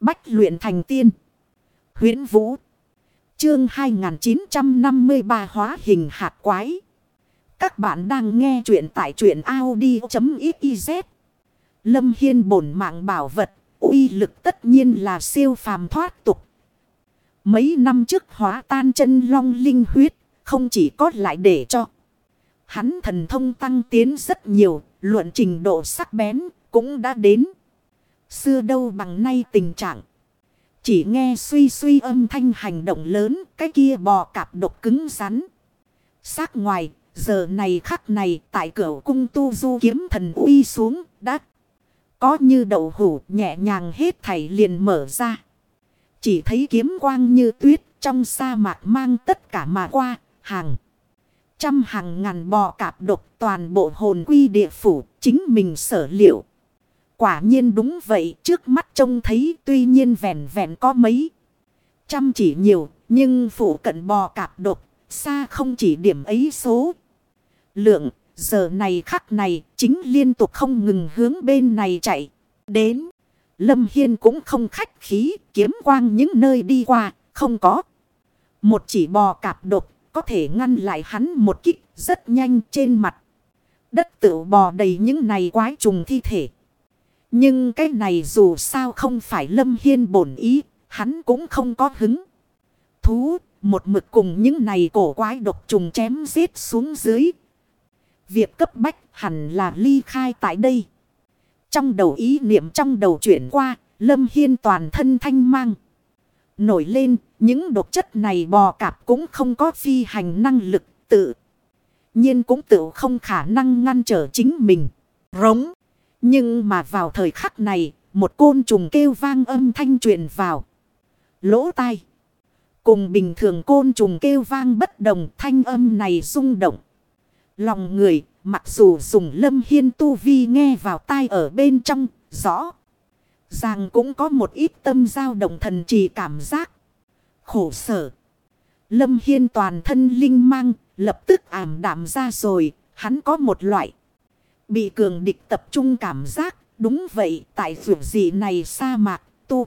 Bách luyện thành tiên. huyễn Vũ. Chương 2953 hóa hình hạt quái. Các bạn đang nghe truyện tại truyện Audi.xyz. Lâm Hiên bổn mạng bảo vật. uy lực tất nhiên là siêu phàm thoát tục. Mấy năm trước hóa tan chân long linh huyết. Không chỉ có lại để cho. Hắn thần thông tăng tiến rất nhiều. Luận trình độ sắc bén cũng đã đến. Xưa đâu bằng nay tình trạng. Chỉ nghe suy suy âm thanh hành động lớn, cái kia bò cạp độc cứng rắn. sát ngoài, giờ này khắc này tại cửa cung tu du kiếm thần uy xuống, đắt. có như đậu hủ nhẹ nhàng hết thảy liền mở ra. Chỉ thấy kiếm quang như tuyết trong sa mạc mang tất cả mà qua, hàng. Trăm hàng ngàn bò cạp độc toàn bộ hồn quy địa phủ, chính mình sở liệu. Quả nhiên đúng vậy, trước mắt trông thấy tuy nhiên vẹn vẹn có mấy. Trăm chỉ nhiều, nhưng phủ cận bò cạp độc, xa không chỉ điểm ấy số. Lượng, giờ này khắc này, chính liên tục không ngừng hướng bên này chạy. Đến, Lâm Hiên cũng không khách khí, kiếm quang những nơi đi qua, không có. Một chỉ bò cạp độc, có thể ngăn lại hắn một kích rất nhanh trên mặt. Đất tự bò đầy những này quái trùng thi thể. Nhưng cái này dù sao không phải Lâm Hiên bổn ý, hắn cũng không có hứng. Thú, một mực cùng những này cổ quái độc trùng chém giết xuống dưới. Việc cấp bách hẳn là ly khai tại đây. Trong đầu ý niệm trong đầu chuyển qua, Lâm Hiên toàn thân thanh mang. Nổi lên, những độc chất này bò cạp cũng không có phi hành năng lực tự. nhiên cũng tự không khả năng ngăn trở chính mình. Rống. Nhưng mà vào thời khắc này, một côn trùng kêu vang âm thanh truyền vào. Lỗ tai. Cùng bình thường côn trùng kêu vang bất đồng thanh âm này rung động. Lòng người, mặc dù dùng lâm hiên tu vi nghe vào tai ở bên trong, rõ. Ràng cũng có một ít tâm dao động thần trì cảm giác. Khổ sở. Lâm hiên toàn thân linh mang, lập tức ảm đạm ra rồi, hắn có một loại. Bị cường địch tập trung cảm giác. Đúng vậy, tại dù gì này sa mạc, tu.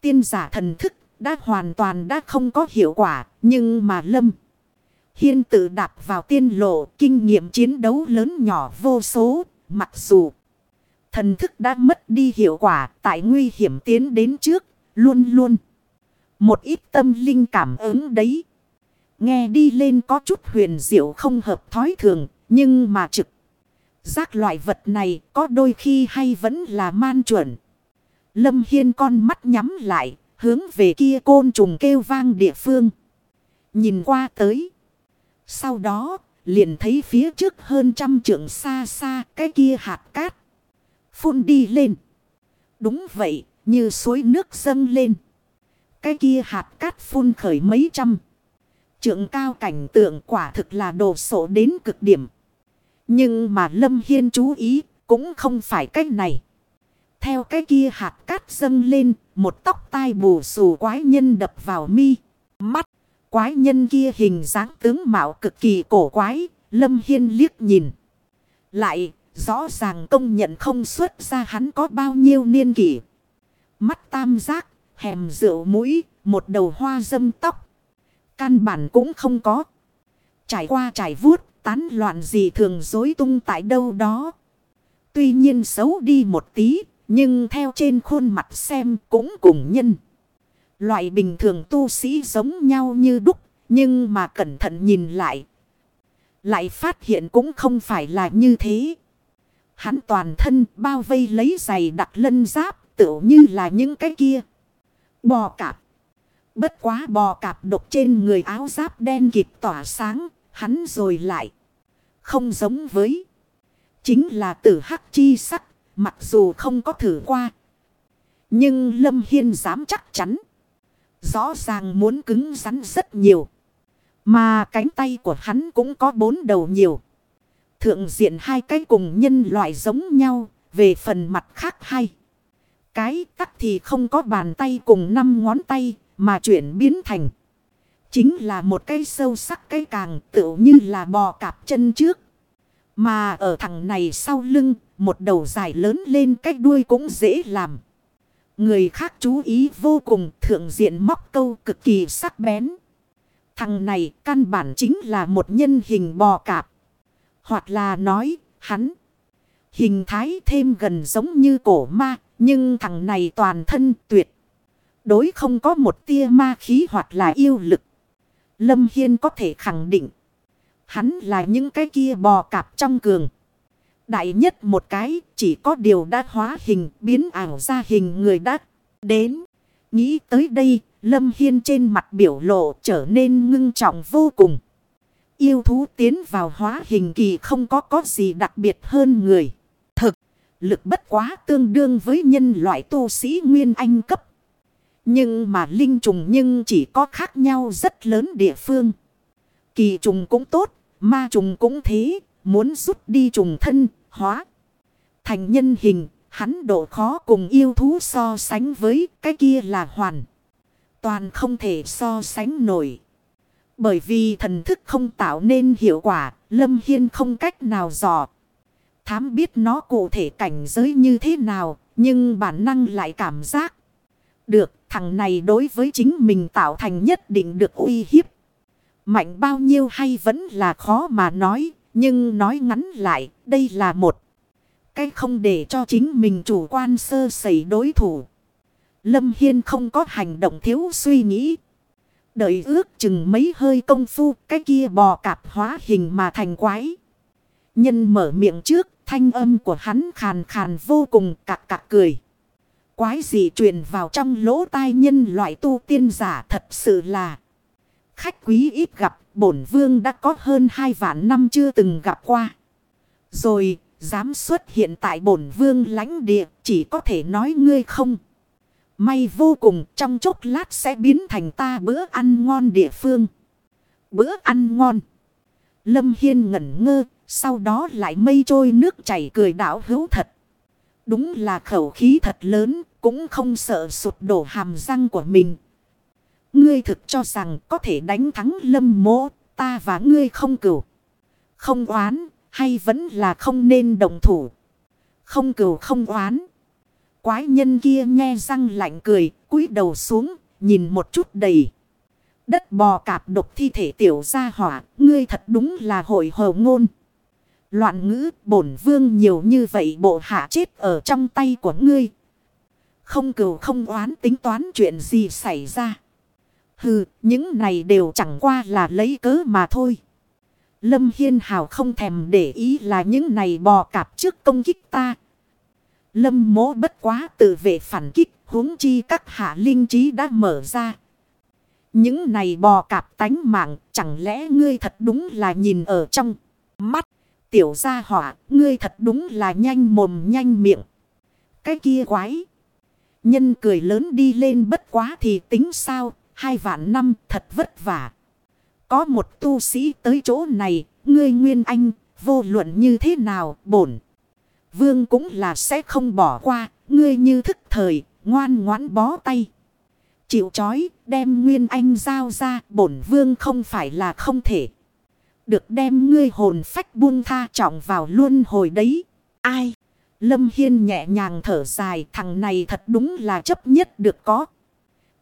Tiên giả thần thức, đã hoàn toàn đã không có hiệu quả. Nhưng mà lâm. Hiên tự đạp vào tiên lộ, kinh nghiệm chiến đấu lớn nhỏ vô số. Mặc dù thần thức đã mất đi hiệu quả, tại nguy hiểm tiến đến trước. Luôn luôn. Một ít tâm linh cảm ứng đấy. Nghe đi lên có chút huyền diệu không hợp thói thường. Nhưng mà trực Giác loại vật này có đôi khi hay vẫn là man chuẩn. Lâm Hiên con mắt nhắm lại, hướng về kia côn trùng kêu vang địa phương. Nhìn qua tới. Sau đó, liền thấy phía trước hơn trăm trượng xa xa cái kia hạt cát. Phun đi lên. Đúng vậy, như suối nước dâng lên. Cái kia hạt cát phun khởi mấy trăm. Trượng cao cảnh tượng quả thực là đồ sổ đến cực điểm. Nhưng mà Lâm Hiên chú ý cũng không phải cách này. Theo cái kia hạt cát dâng lên, một tóc tai bù xù quái nhân đập vào mi. Mắt, quái nhân kia hình dáng tướng mạo cực kỳ cổ quái, Lâm Hiên liếc nhìn. Lại, rõ ràng công nhận không xuất ra hắn có bao nhiêu niên kỷ. Mắt tam giác, hèm rượu mũi, một đầu hoa dâm tóc. Căn bản cũng không có. Trải qua trải vuốt, tán loạn gì thường dối tung tại đâu đó. Tuy nhiên xấu đi một tí, nhưng theo trên khuôn mặt xem cũng cùng nhân. Loại bình thường tu sĩ giống nhau như đúc, nhưng mà cẩn thận nhìn lại. Lại phát hiện cũng không phải là như thế. Hắn toàn thân bao vây lấy giày đặt lân giáp tựu như là những cái kia. Bò cạp. Bất quá bò cạp độc trên người áo giáp đen kịp tỏa sáng, hắn rồi lại. Không giống với. Chính là tử hắc chi sắc. Mặc dù không có thử qua. Nhưng Lâm Hiên dám chắc chắn. Rõ ràng muốn cứng rắn rất nhiều. Mà cánh tay của hắn cũng có bốn đầu nhiều. Thượng diện hai cái cùng nhân loại giống nhau. Về phần mặt khác hay. Cái tắc thì không có bàn tay cùng năm ngón tay. Mà chuyển biến thành. Chính là một cây sâu sắc cây càng tựu như là bò cạp chân trước. Mà ở thằng này sau lưng, một đầu dài lớn lên cách đuôi cũng dễ làm. Người khác chú ý vô cùng thượng diện móc câu cực kỳ sắc bén. Thằng này căn bản chính là một nhân hình bò cạp. Hoặc là nói hắn. Hình thái thêm gần giống như cổ ma. Nhưng thằng này toàn thân tuyệt. Đối không có một tia ma khí hoặc là yêu lực. Lâm Hiên có thể khẳng định. Hắn là những cái kia bò cạp trong cường. Đại nhất một cái chỉ có điều đã hóa hình biến ảo ra hình người đã đến. Nghĩ tới đây Lâm Hiên trên mặt biểu lộ trở nên ngưng trọng vô cùng. Yêu thú tiến vào hóa hình kỳ không có có gì đặc biệt hơn người. Thực, lực bất quá tương đương với nhân loại tu sĩ nguyên anh cấp. Nhưng mà linh trùng nhưng chỉ có khác nhau rất lớn địa phương. Kỳ trùng cũng tốt, ma trùng cũng thế, muốn rút đi trùng thân, hóa. Thành nhân hình, hắn độ khó cùng yêu thú so sánh với cái kia là hoàn. Toàn không thể so sánh nổi. Bởi vì thần thức không tạo nên hiệu quả, Lâm Hiên không cách nào dò. Thám biết nó cụ thể cảnh giới như thế nào, nhưng bản năng lại cảm giác. Được, thằng này đối với chính mình tạo thành nhất định được uy hiếp. Mạnh bao nhiêu hay vẫn là khó mà nói, nhưng nói ngắn lại, đây là một. Cái không để cho chính mình chủ quan sơ sẩy đối thủ. Lâm Hiên không có hành động thiếu suy nghĩ. Đợi ước chừng mấy hơi công phu cái kia bò cạp hóa hình mà thành quái. Nhân mở miệng trước thanh âm của hắn khàn khàn vô cùng cạc cạc cười. Quái gì truyền vào trong lỗ tai nhân loại tu tiên giả thật sự là. Khách quý ít gặp bổn vương đã có hơn hai vạn năm chưa từng gặp qua. Rồi dám xuất hiện tại bổn vương lãnh địa chỉ có thể nói ngươi không. May vô cùng trong chốc lát sẽ biến thành ta bữa ăn ngon địa phương. Bữa ăn ngon. Lâm Hiên ngẩn ngơ, sau đó lại mây trôi nước chảy cười đảo hữu thật. Đúng là khẩu khí thật lớn, cũng không sợ sụt đổ hàm răng của mình. Ngươi thực cho rằng có thể đánh thắng lâm mộ, ta và ngươi không cửu. Không oán, hay vẫn là không nên đồng thủ. Không cửu không oán. Quái nhân kia nghe răng lạnh cười, cúi đầu xuống, nhìn một chút đầy. Đất bò cạp độc thi thể tiểu ra hỏa, ngươi thật đúng là hội hồ ngôn. Loạn ngữ bổn vương nhiều như vậy bộ hạ chết ở trong tay của ngươi. Không cừu không oán tính toán chuyện gì xảy ra. Hừ, những này đều chẳng qua là lấy cớ mà thôi. Lâm Hiên Hào không thèm để ý là những này bò cạp trước công kích ta. Lâm mố bất quá tự vệ phản kích, huống chi các hạ linh trí đã mở ra. Những này bò cạp tánh mạng, chẳng lẽ ngươi thật đúng là nhìn ở trong mắt. Tiểu gia hỏa, ngươi thật đúng là nhanh mồm nhanh miệng. Cái kia quái. Nhân cười lớn đi lên bất quá thì tính sao, hai vạn năm thật vất vả. Có một tu sĩ tới chỗ này, ngươi nguyên anh, vô luận như thế nào, bổn. Vương cũng là sẽ không bỏ qua, ngươi như thức thời, ngoan ngoãn bó tay. Chịu chói, đem nguyên anh giao ra, bổn vương không phải là không thể. Được đem ngươi hồn phách buông tha trọng vào luôn hồi đấy. Ai? Lâm Hiên nhẹ nhàng thở dài, thằng này thật đúng là chấp nhất được có.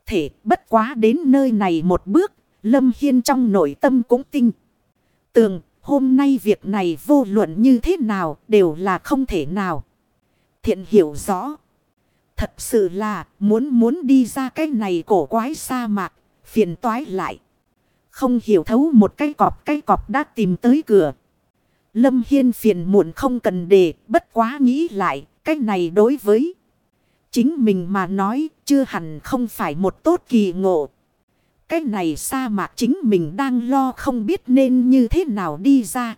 Thể, bất quá đến nơi này một bước. Lâm Hiên trong nội tâm cũng tinh. Tường hôm nay việc này vô luận như thế nào đều là không thể nào. Thiện hiểu rõ. Thật sự là, muốn muốn đi ra cái này cổ quái sa mạc. Phiền toái lại. Không hiểu thấu một cái cọp cái cọp đã tìm tới cửa. Lâm Hiên phiền muộn không cần để, bất quá nghĩ lại, cái này đối với. Chính mình mà nói, chưa hẳn không phải một tốt kỳ ngộ. Cái này sa mạc chính mình đang lo không biết nên như thế nào đi ra.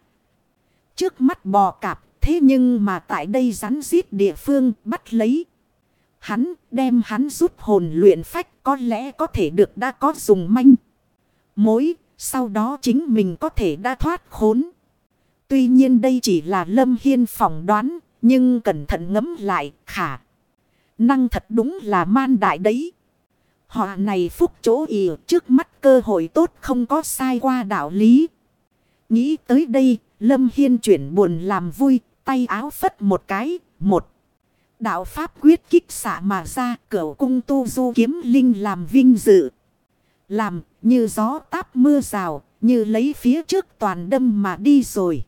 Trước mắt bò cạp, thế nhưng mà tại đây rắn giết địa phương, bắt lấy. Hắn, đem hắn rút hồn luyện phách, có lẽ có thể được đã có dùng manh. Mối sau đó chính mình có thể đã thoát khốn. Tuy nhiên đây chỉ là Lâm Hiên phỏng đoán, nhưng cẩn thận ngẫm lại, khả. Năng thật đúng là man đại đấy. Họ này phúc chỗ ỉ trước mắt cơ hội tốt không có sai qua đạo lý. Nghĩ tới đây, Lâm Hiên chuyển buồn làm vui, tay áo phất một cái, một. Đạo Pháp quyết kích xạ mà ra cửa cung tu du kiếm linh làm vinh dự. Làm như gió táp mưa rào, như lấy phía trước toàn đâm mà đi rồi.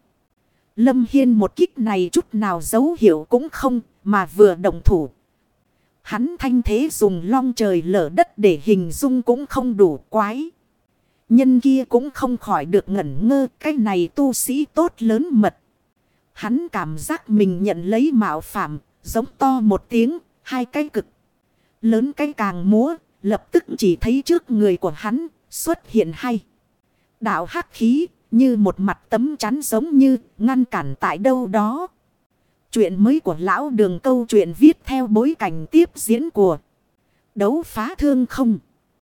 Lâm Hiên một kích này chút nào dấu hiệu cũng không, mà vừa động thủ. Hắn thanh thế dùng long trời lở đất để hình dung cũng không đủ quái. Nhân kia cũng không khỏi được ngẩn ngơ cái này tu sĩ tốt lớn mật. Hắn cảm giác mình nhận lấy mạo phạm, giống to một tiếng, hai cái cực. Lớn cái càng múa, lập tức chỉ thấy trước người của hắn xuất hiện hay. Đạo hắc khí như một mặt tấm chắn giống như ngăn cản tại đâu đó. Chuyện mới của lão đường câu chuyện viết theo bối cảnh tiếp diễn của đấu phá thương không.